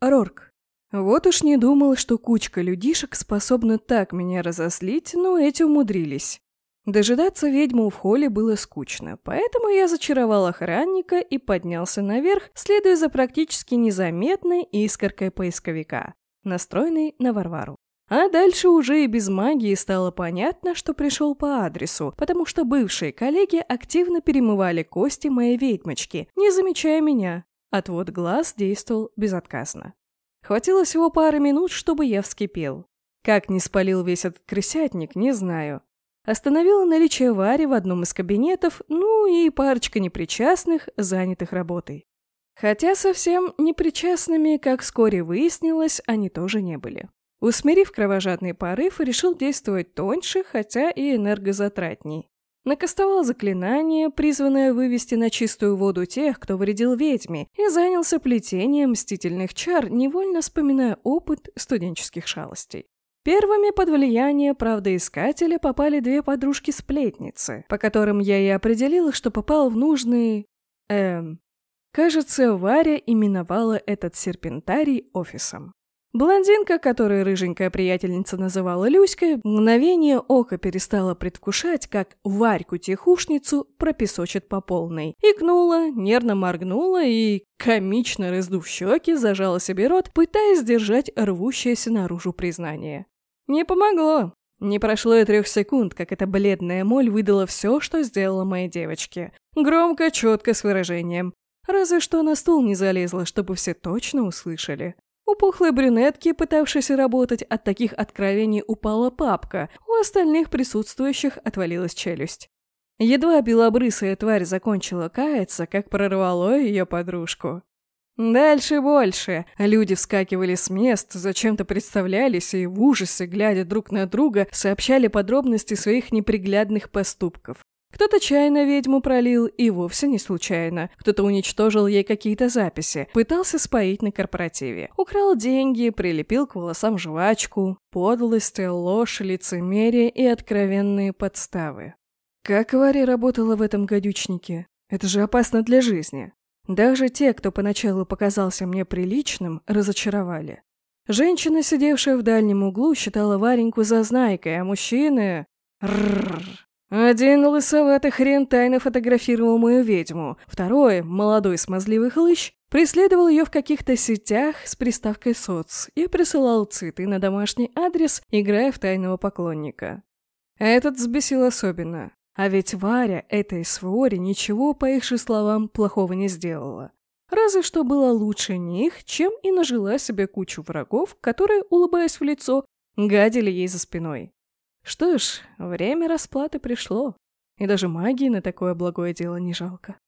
Рорк. Вот уж не думал, что кучка людишек способна так меня разослить, но эти умудрились. Дожидаться ведьму в холле было скучно, поэтому я зачаровал охранника и поднялся наверх, следуя за практически незаметной искоркой поисковика, настроенной на Варвару. А дальше уже и без магии стало понятно, что пришел по адресу, потому что бывшие коллеги активно перемывали кости моей ведьмочки, не замечая меня. Отвод глаз действовал безотказно. Хватило всего пары минут, чтобы я вскипел. Как не спалил весь этот крысятник, не знаю. Остановила наличие Вари в одном из кабинетов, ну и парочка непричастных, занятых работой. Хотя совсем непричастными, как вскоре выяснилось, они тоже не были. Усмирив кровожадный порыв, решил действовать тоньше, хотя и энергозатратней. Накастовал заклинание, призванное вывести на чистую воду тех, кто вредил ведьме, и занялся плетением мстительных чар, невольно вспоминая опыт студенческих шалостей. Первыми под влияние правдоискателя попали две подружки-сплетницы, по которым я и определила, что попал в нужный... Эм... Кажется, Варя именовала этот серпентарий офисом. Блондинка, которую рыженькая приятельница называла Люськой, мгновение ока перестала предвкушать, как Варьку-тихушницу пропесочит по полной. Икнула, нервно моргнула и, комично раздув щеки, зажала себе рот, пытаясь сдержать рвущееся наружу признание. Не помогло. Не прошло и трех секунд, как эта бледная моль выдала все, что сделала моей девочке. Громко, четко, с выражением. Разве что на стул не залезла, чтобы все точно услышали. У пухлой брюнетки, пытавшейся работать, от таких откровений упала папка, у остальных присутствующих отвалилась челюсть. Едва белобрысая тварь закончила каяться, как прорвало ее подружку. Дальше больше. Люди вскакивали с мест, зачем-то представлялись и в ужасе, глядя друг на друга, сообщали подробности своих неприглядных поступков. Кто-то чай на ведьму пролил, и вовсе не случайно. Кто-то уничтожил ей какие-то записи, пытался споить на корпоративе. Украл деньги, прилепил к волосам жвачку. Подлость, ложь, лицемерие и откровенные подставы. Как Варя работала в этом гадючнике? Это же опасно для жизни. Даже те, кто поначалу показался мне приличным, разочаровали. Женщина, сидевшая в дальнем углу, считала Вареньку зазнайкой, а мужчины... Рррр. Один лысоватый хрен тайно фотографировал мою ведьму, второй, молодой смазливый хлыщ, преследовал ее в каких-то сетях с приставкой «соц» и присылал цветы на домашний адрес, играя в тайного поклонника. Этот взбесил особенно. А ведь Варя этой своре ничего, по их же словам, плохого не сделала. Разве что была лучше них, чем и нажила себе кучу врагов, которые, улыбаясь в лицо, гадили ей за спиной. Что ж, время расплаты пришло, и даже магии на такое благое дело не жалко.